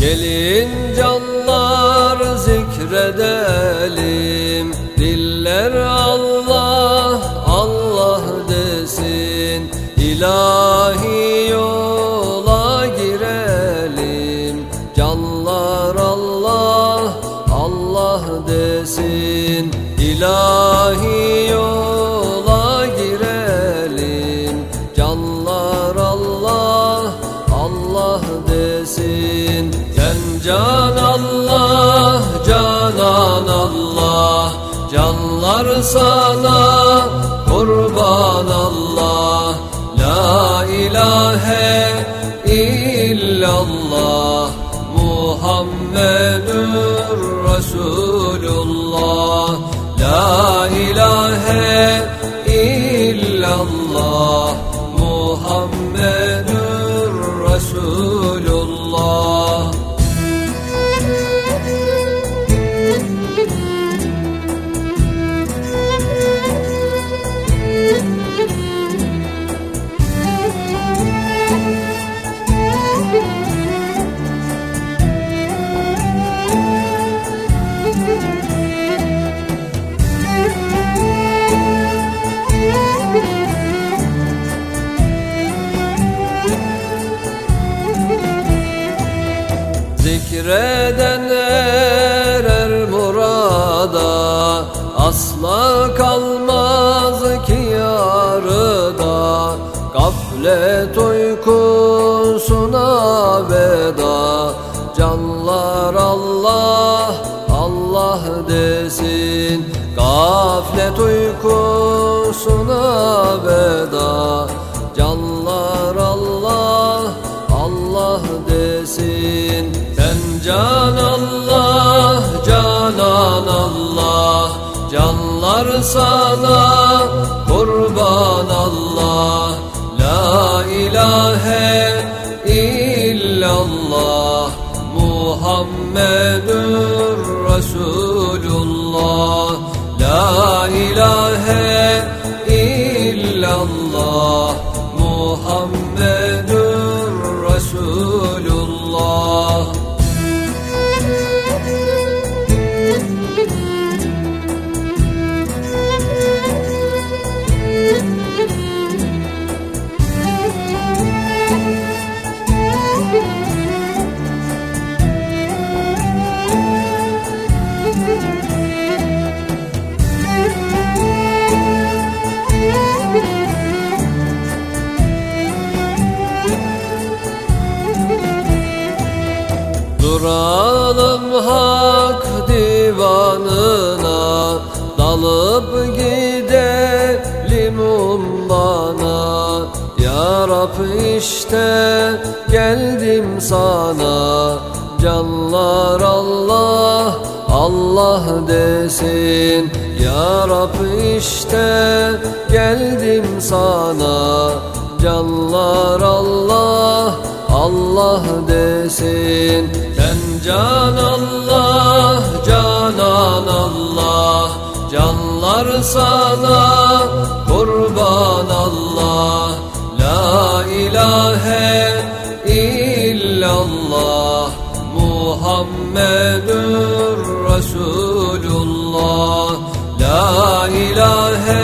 Gelin canlar zikredelim Diller Allah, Allah desin İlah İlahi yola girelim. Canlar Allah Allah desin. Sen can Allah canan Allah. Canlar sana kurban Allah. La ilahe illallah. Muhammedur Resulullah La ilahe illallah Muhammedur Zikreden erer murada Asla kalmaz ki yarıda. Gaflet uykusuna veda Canlar Canlar sana kurban Allah La ilahe illallah Muhammedur Resulullah. La ilahe Duralım hak divanına Dalıp gidelim umbana Ya Rab işte geldim sana. Canlar Allah Allah desin. Ya Rab işte geldim sana. Canlar Allah Allah desin Can Allah, canan Allah. Canlar sana kurban Allah. La ilahe illallah. Muhammedur Resulullah. La ilahe